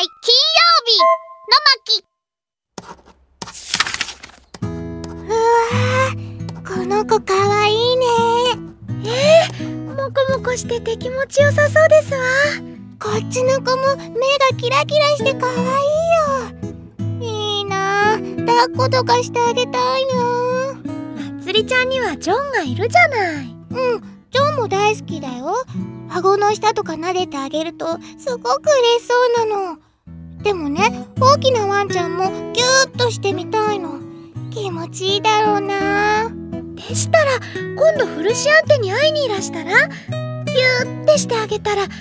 会金曜日の巻。うわーこの子かわいいね。えー、もこもこしてて気持ちよさそうですわ。こっちの子も目がキラキラしてかわいいよ。いいな。抱っことかしてあげたいな。まつりちゃんにはジョンがいるじゃない。うんジョンも大好きだよ。顎の下とか撫でてあげるとすごく嬉しそうなのでもね大きなワンちゃんもギューッとしてみたいの。気持ちいいだろうな。でしたら今度フルシアンテに会いにいらしたらギューってしてあげたらきっ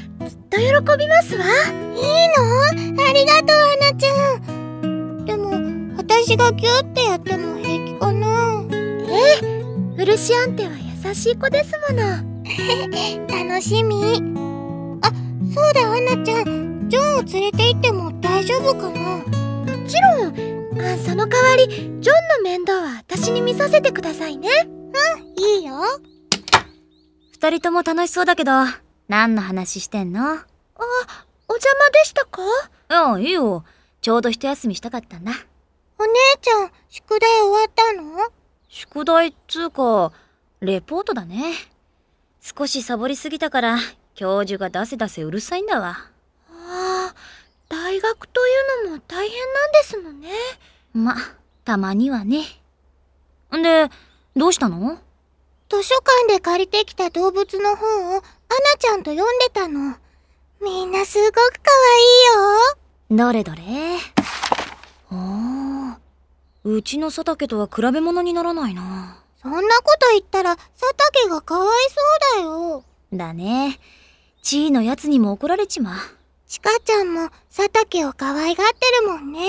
と喜びますわ。いいの？ありがとうアナちゃん。でも私がギューってやっても平気かな。え？フルシアンテは優しい子ですもの。楽しみ。あそうだアナちゃんジョンを連れて行っても大丈夫かな？もちろんあその代わりジョンの面倒は私に見させてくださいね。うんいいよ。二人とも楽しそうだけど何の話してんの？あお邪魔でしたか？いやいいよ。ちょうど一休みしたかったんだ。お姉ちゃん宿題終わったの？宿題っつうかレポートだね。少しサボりすぎたから教授が出せ出せうるさいんだわ大学というのも大変なんですのね。またまにはね。んでどうしたの？図書館で借りてきた動物の本をアナちゃんと読んでたの。みんなすごくかわいいよ。どれどれ？おーうちの佐竹とは比べ物にならないな。そんなこと言ったら佐竹がかわいそうだよ。だね。地位のやつにも怒られちまうちかちゃんも佐竹を可愛がってるもんね。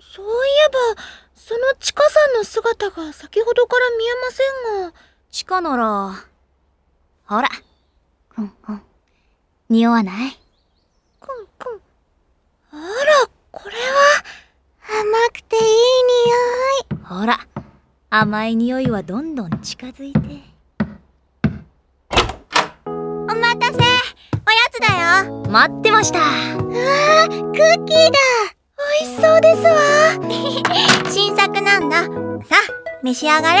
そういえばそのちかさんの姿が先ほどから見えませんが。地下ならほら。ふんふん。匂わない？くんくんあらこれは？甘くていい匂い。ほら。甘い匂いはどんどん近づいて。お待たせだよ。待ってました。うわークッキーだ。美味しそうですわ。新作なんだ。さあ召し上がれ。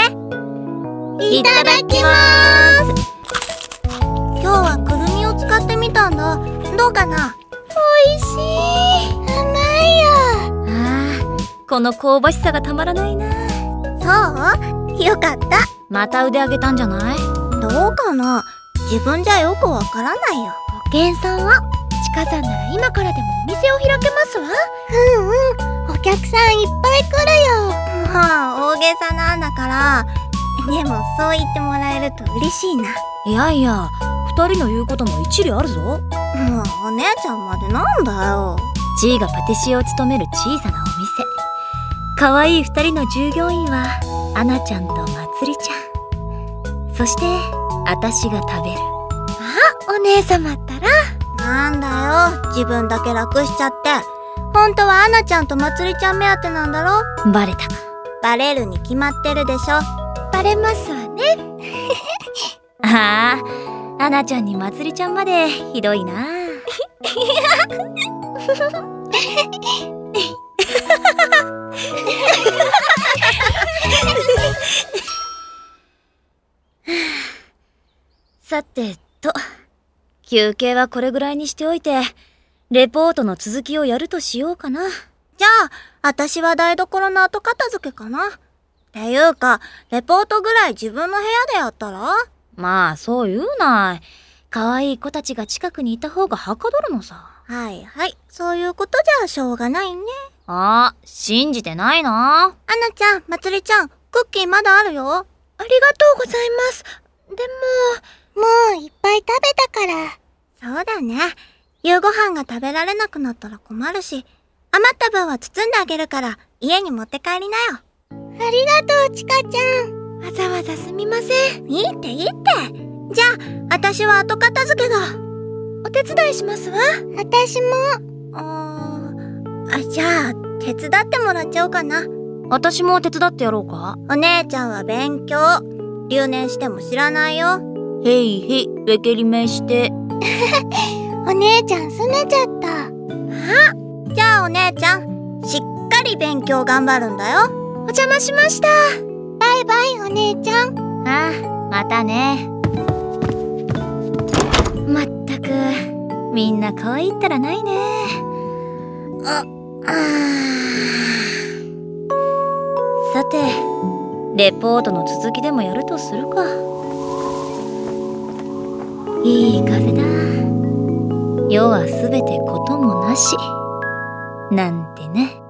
いただきま今日はくるみを使ってみたんだ。どうかな？美味しい。甘いよ。あーこの香ばしさがたまらないな。そう？よかった。また腕上げたんじゃない？どうかな？自分じゃよくわからないよご謙遜をちかさんなら今からでもお店を開けますわ。うんうん。お客さんいっぱい来るよ。まあ大げさなんだから。でもそう言ってもらえると嬉しいな。いやいや二人の言うことも一理あるぞ。もうお姉ちゃんまでなんだよ。地位がパティシエを務める小さなお店。可愛い二人の従業員はアナちゃんとまつりちゃん。そして私が食べる。お姉様ったら？なんだよ自分だけ楽しちゃって。本当はアナちゃんとまつりちゃん目当てなんだろ？バレたか。バレるに決まってるでしょ。バレますわね。ああアナちゃんにまつりちゃんまでひどいな。さてと休憩はこれぐらいにしておいてレポートの続きをやるとしようかな。じゃあ私は台所の後片付けかな。っていうかレポートぐらい自分の部屋でやったら？まあそう言うな可愛い子たちが近くにいた方がはかどるのさ。はいはい。そういうことじゃしょうがないね。あ信じてないな。アナちゃんまつりちゃんクッキーまだあるよ。ありがとうございます。でももういっぱい食べたから。そうだね。夕ご飯が食べられなくなったら困るし余った分は包んであげるから家に持って帰りなよ。ありがとうちかちゃん。わざわざすみません。いいっていいって。じゃあ私は後片付けが。お手伝いしますわ。私も。あーあじゃあ手伝ってもらっちゃおうかな。私も手伝ってやろうか？お姉ちゃんは勉強。留年しても知らないよへいへいべけりめして。お姉ちゃんすねちゃった。あじゃあお姉ちゃんしっかり勉強頑張るんだよ。お邪魔しました。バイバイお姉ちゃん。ああまたね。まったくみんな可愛いったらないね。ああ。さてレポートの続きでもやるとするかいい風だ。世は全てこともなし。なんてね。